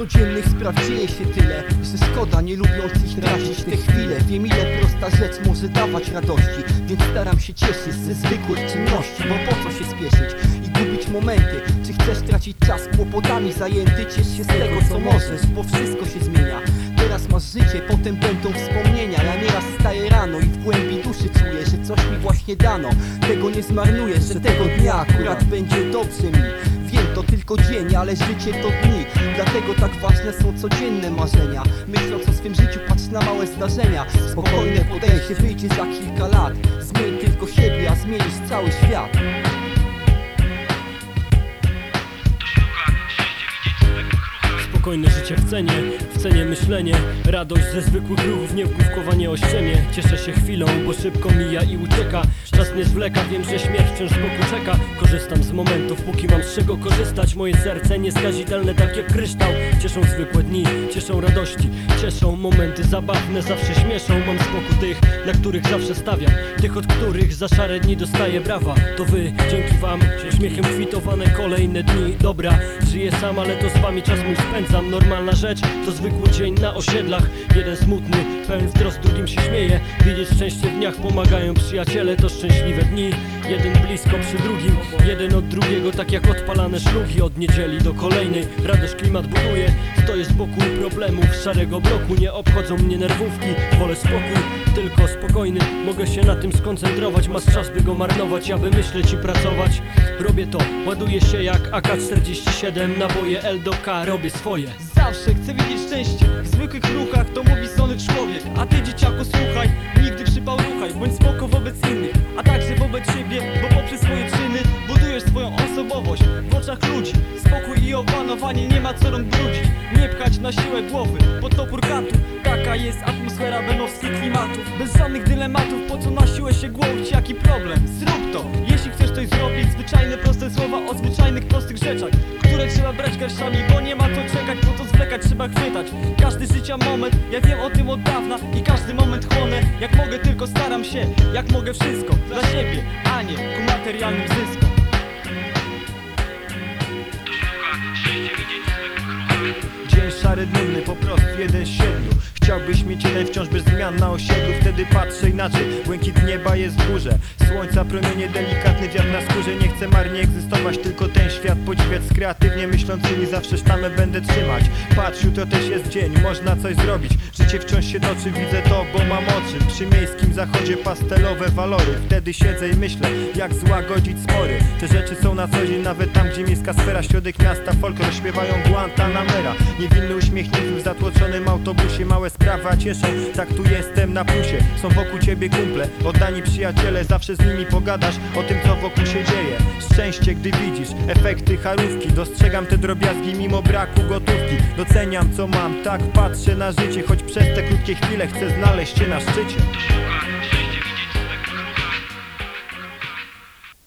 codziennych spraw dzieje się tyle. Że szkoda nie lubiąc ich tracić te chwile Wiem ile prosta rzecz może dawać radości. Więc staram się cieszyć ze zwykłych czynności Bo po co się spieszyć i gubić momenty? Czy chcesz tracić czas kłopotami zajęty? Ciesz się z tego co możesz, bo wszystko się zmienia. Teraz masz życie, potem będą wspomnienia. Ja nieraz wstaję rano i w głębi duszy czuję Że coś mi właśnie dano. Tego nie zmarnuję, że tego dnia akurat będzie dobrze mi to tylko dzień, ale życie to dni. Dlatego tak ważne są codzienne marzenia. Myśląc o swym życiu, patrz na małe zdarzenia. Spokojne podejście wyjdzie za kilka lat. Zmień tylko siebie, a zmienisz cały świat Spokojne życie w cenie, w cenie myślenie. Radość ze zwykłych ruchów, nie wgłówkowanie o ściemie. Cieszę się chwilą, bo szybko mija i ucieka. Czas nie zwleka, wiem, że śmierć wciąż boku czeka. Korzystam z momentów, póki mam z czego korzystać. Moje serce nieskazitelne, tak jak kryształ. Cieszą zwykłe dni, cieszą radości. Cieszą momenty zabawne, zawsze śmieszą. Mam boku tych, dla których zawsze stawiam. Tych, od których za szare dni dostaję brawa. To wy, dzięki wam, uśmiechem kwitowane kolejne dni. Dobra, żyję sam, ale to z wami czas mój spędzam Normalna rzecz, to zwykły dzień na osiedlach. Jeden smutny, pełen wzrost, drugim się śmieje. Widzieć szczęście w dniach pomagają przyjaciele To szczęśliwe dni, jeden blisko przy drugim Jeden od drugiego, tak jak odpalane szlugi. Od niedzieli do kolejnej, radość klimat buduje. Stoję z boku problemów szarego bloku. Nie obchodzą mnie nerwówki, wolę spokój Tylko spokojny, mogę się na tym skoncentrować Masz czas by go marnować, aby myśleć i pracować Robię to, ładuję się jak AK-47 Naboje L do K, robię swoje. Zawsze chcę widzieć szczęście w zwykłych ruchach To mówi sony człowiek. A ty dzieciaku słuchaj Nigdy przypał ruchaj Bądź spoko wobec innych. A także wobec siebie Bo poprzez swoje czyny Budujesz swoją osobowość. W oczach ludzi Spokój i opanowanie Nie ma co rąk brudzić Nie pchać na siłę głowy Pod topór kantu Taka jest atmosfera benowskich klimatów. Bez żadnych dylematów Po co na siłę się głowić? Jaki problem? Zrób to. Jeśli chcesz coś zrobić Zwyczajne proste słowa O zwyczajnych prostych rzeczach Które trzeba brać garściami Bo nie ma co czekać co zwlekać trzeba chwytać. Każdy życia moment Ja wiem o tym od dawna I każdy moment chłonę. Jak mogę tylko staram się Jak mogę wszystko. Dla siebie A nie ku materialnym zyskom Nudny, po prostu jeden z siedmiu Chciałbyś mieć jeden wciąż bez zmian na osiedlu Wtedy patrzę inaczej, błękit nieba jest w górze. Słońca promienie, delikatny wiatr na skórze. Nie chcę marnie egzystować, tylko ten świat podziwiać Z kreatywnie myślącymi. Zawsze sztamę będę trzymać. Patrz, jutro też jest dzień, można coś zrobić. Życie wciąż się toczy, widzę to, bo mam oczy. Przy miejskim zachodzie pastelowe walory. Wtedy siedzę i myślę, jak złagodzić spory. Te rzeczy są na co dzień, nawet tam gdzie miejska sfera Środek miasta, folk rozśpiewają Guantanamera. Niewinny uśmiechnięty w zatłoczonym autobusie Małe sprawy, a cieszą, tak tu jestem na plusie. Są wokół ciebie kumple, oddani przyjaciele Zawsze z nimi pogadasz o tym co wokół się dzieje. Szczęście gdy widzisz efekty charówki Dostrzegam te drobiazgi mimo braku gotówki. Doceniam co mam, tak patrzę na życie Choć przez te krótkie chwile chcę znaleźć się na szczycie